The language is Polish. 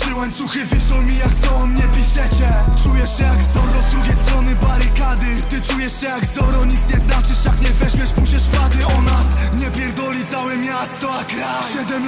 Trzy łańcuchy wiszą mi jak co o mnie piszecie. Czujesz się jak Zorro z drugiej strony barykady. Ty czujesz się jak Zorro, nic nie znaczysz Jak nie weźmiesz, pusiesz wady o nas. Nie pierdoli całe miasto, a kraj. Siedem